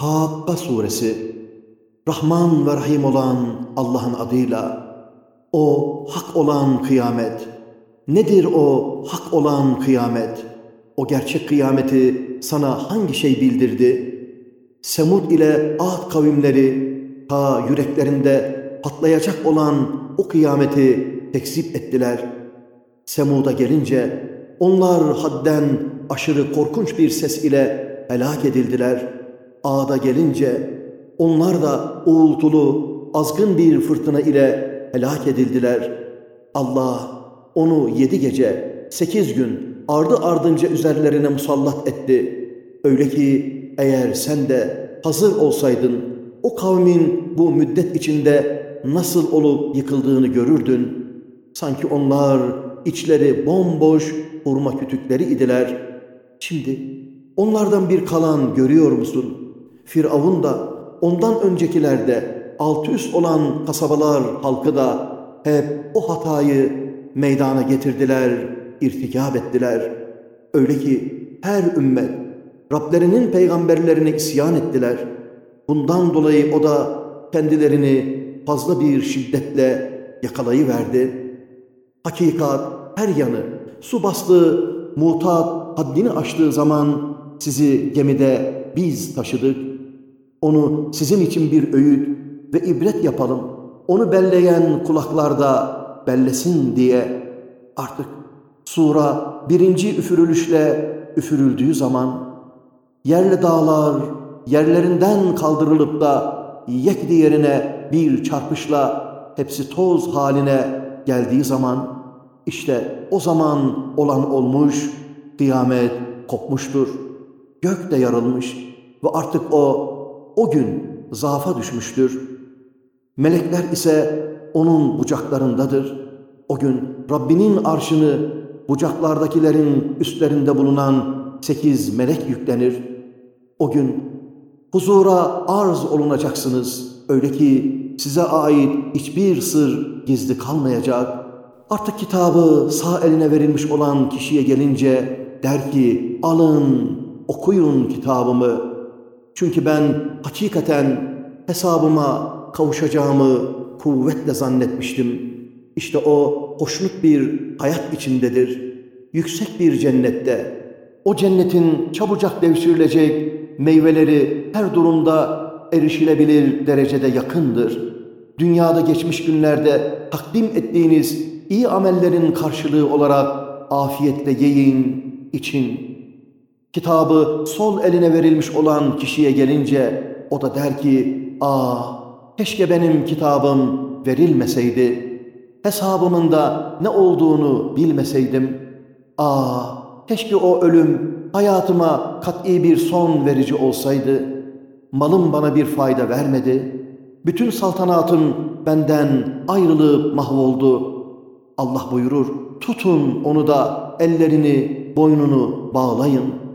Hakka suresi Rahman ve Rahim olan Allah'ın adıyla o hak olan kıyamet. Nedir o hak olan kıyamet? O gerçek kıyameti sana hangi şey bildirdi? Semud ile Ad kavimleri ta yüreklerinde patlayacak olan o kıyameti tekzip ettiler. Semud'a gelince onlar hadden aşırı korkunç bir ses ile helak edildiler.'' Ağda gelince onlar da uğultulu, azgın bir fırtına ile helak edildiler. Allah onu yedi gece, sekiz gün ardı ardınca üzerlerine musallat etti. Öyle ki eğer sen de hazır olsaydın o kavmin bu müddet içinde nasıl olup yıkıldığını görürdün. Sanki onlar içleri bomboş hurma kütükleri idiler. Şimdi onlardan bir kalan görüyor musun?'' Firavun da ondan öncekilerde altı üst olan kasabalar halkı da hep o hatayı meydana getirdiler, irtikab ettiler. Öyle ki her ümmet Rablerinin peygamberlerine isyan ettiler. Bundan dolayı o da kendilerini fazla bir şiddetle yakalayıverdi. Hakikat her yanı su bastığı, mutat haddini aştığı zaman sizi gemide biz taşıdık. Onu sizin için bir öğüt ve ibret yapalım. Onu belleyen kulaklarda bellesin diye artık sura birinci üfürülüşle üfürüldüğü zaman yerli dağlar yerlerinden kaldırılıp da yek diğerine bir çarpışla hepsi toz haline geldiği zaman işte o zaman olan olmuş, kıyamet kopmuştur. Gök de yarılmış ve artık o o gün zaafa düşmüştür. Melekler ise onun bucaklarındadır. O gün Rabbinin arşını bucaklardakilerin üstlerinde bulunan sekiz melek yüklenir. O gün huzura arz olunacaksınız. Öyle ki size ait hiçbir sır gizli kalmayacak. Artık kitabı sağ eline verilmiş olan kişiye gelince der ki alın okuyun kitabımı çünkü ben hakikaten hesabıma kavuşacağımı kuvvetle zannetmiştim. İşte o hoşnut bir hayat içindedir. Yüksek bir cennette. O cennetin çabucak devşirilecek meyveleri her durumda erişilebilir derecede yakındır. Dünyada geçmiş günlerde takdim ettiğiniz iyi amellerin karşılığı olarak afiyetle yiyin, için. Kitabı sol eline verilmiş olan kişiye gelince o da der ki, ''Ah, keşke benim kitabım verilmeseydi. Hesabımın da ne olduğunu bilmeseydim. Ah, keşke o ölüm hayatıma kat'i bir son verici olsaydı. Malım bana bir fayda vermedi. Bütün saltanatım benden ayrılıp mahvoldu. Allah buyurur, tutun onu da ellerini, boynunu bağlayın.''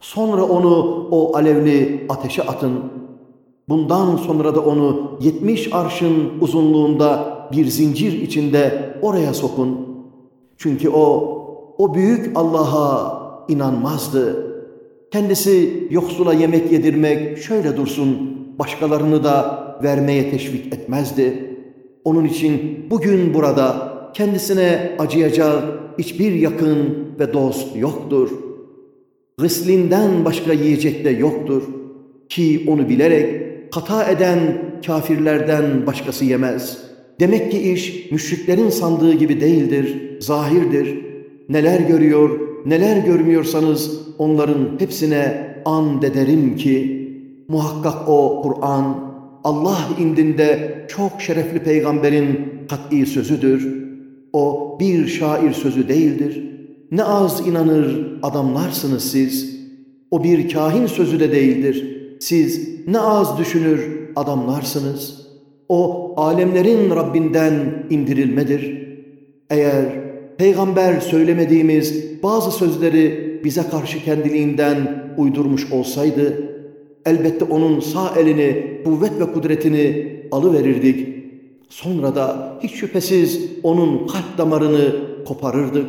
Sonra onu o alevli ateşe atın. Bundan sonra da onu yetmiş arşın uzunluğunda bir zincir içinde oraya sokun. Çünkü o, o büyük Allah'a inanmazdı. Kendisi yoksula yemek yedirmek şöyle dursun, başkalarını da vermeye teşvik etmezdi. Onun için bugün burada kendisine acıyacak hiçbir yakın ve dost yoktur.'' Gıslinden başka yiyecek de yoktur ki onu bilerek hata eden kafirlerden başkası yemez. Demek ki iş müşriklerin sandığı gibi değildir, zahirdir. Neler görüyor, neler görmüyorsanız onların hepsine an ederim ki muhakkak o Kur'an Allah indinde çok şerefli peygamberin kat'i sözüdür. O bir şair sözü değildir. Ne az inanır adamlarsınız siz. O bir kahin sözü de değildir. Siz ne az düşünür adamlarsınız. O alemlerin Rabbinden indirilmedir. Eğer peygamber söylemediğimiz bazı sözleri bize karşı kendiliğinden uydurmuş olsaydı, elbette onun sağ elini, kuvvet ve kudretini alıverirdik. Sonra da hiç şüphesiz onun kalp damarını koparırdık.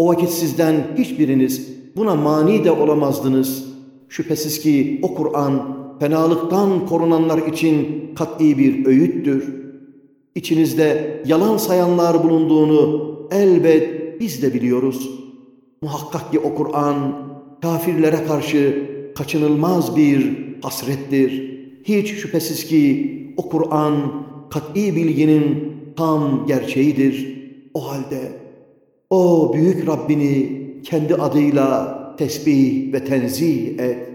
O vakit sizden hiçbiriniz buna mani de olamazdınız. Şüphesiz ki o Kur'an fenalıktan korunanlar için kat'i bir öğüttür. İçinizde yalan sayanlar bulunduğunu elbet biz de biliyoruz. Muhakkak ki o Kur'an kafirlere karşı kaçınılmaz bir hasrettir. Hiç şüphesiz ki o Kur'an kat'i bilginin tam gerçeğidir. O halde o büyük Rabbini kendi adıyla tesbih ve tenzih et.